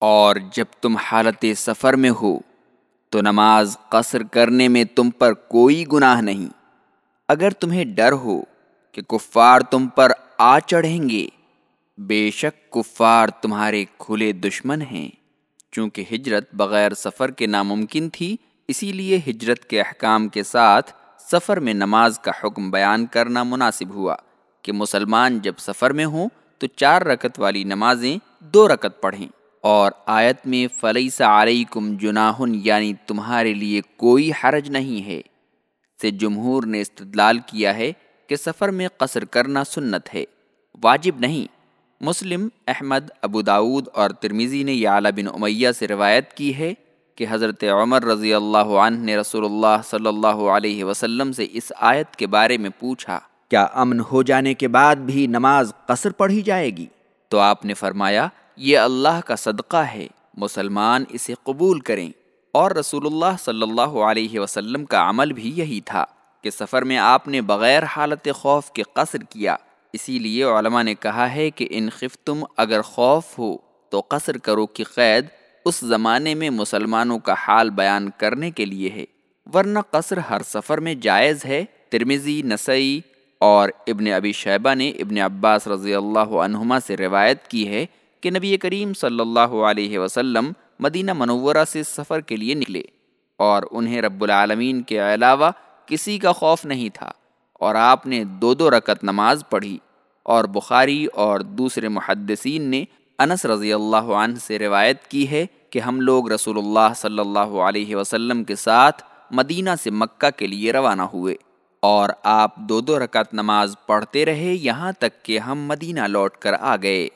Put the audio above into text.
اور جب تم حالت سفر میں ہو تو نماز قصر کرنے میں تم پر کوئی گناہ نہیں۔ اگر تمہیں ڈر ہو کہ کفار تم پر آ چڑھیں گے، بے شک کفار تمہارے کھلے دشمن ہیں۔ چونکہ ہجرت بغیر سفر کے ناممکن تھی، اسی لیے ہجرت کے احکام کے ساتھ سفر میں نماز کا حکم بیان کرنا مناسب ہوا کہ مسلمان جب سفر میں ہوں تو چار رکت والی نمازیں دو رکت پڑھیں۔ اور آیت میں فلیس علیکم جناحن یعنی تمہارے لیے کوئی حرج نہیں ہے۔ سے جمہور نے استدلال کیا ہے کہ سفر میں قصر کرنا سنت ہے، واجب نہیں۔ مسلم، احمد، ابو داود اور ترمیزی نے یعلا بن امیہ سے روایت کی ہے کہ حضرت عمر رضی اللہ عنہ نے رسول اللہ صلی اللہ علیہ وسلم سے اس آیت کے بارے میں پوچھا، کیا امن ہو جانے کے بعد بھی نماز قصر پڑھی جائے گی؟ تو آپ نے فرمایا یہ اللہ کا صدقہ ہے، مسلمان اسے قبول کریں۔ اور رسول اللہ صلی اللہ علیہ وسلم کا عمل بھی یہی تھا کہ سفر میں آپ نے بغیر حالت خوف کے قصر کیا۔ اسی لیے علماء نے کہا ہے کہ ان خفتم اگر خوف ہو تو قصر کرو کہ قید اس زمانے میں مسلمانوں کا حال بیان کرنے کے لیے ہے۔ ورنہ قصر ہر سفر میں جائز ہے۔ ترمیزی نسئی اور ابن ابی شیبہ نے ابن عباس رضی اللہ عنہما سے روایت کی ہے کہ نبی کریم صلی اللہ علیہ وسلم مدینہ منورہ سے سفر کے لیے نکلے اور انہیں رب العالمین کے علاوہ کسی کا خوف نہیں تھا اور آپ نے دو دو رکت نماز پڑھی اور بخاری اور دوسرے محدثین نے انس رضی اللہ عنہ سے روایت کی ہے کہ ہم لوگ رسول اللہ صلی اللہ علیہ وسلم کے ساتھ مدینہ سے مکہ کے لیے روانہ ہوئے اور آپ دو دو رکعت نماز پڑھتے رہے یہاں تک کہ ہم مدینہ لوٹ کر آ گئے۔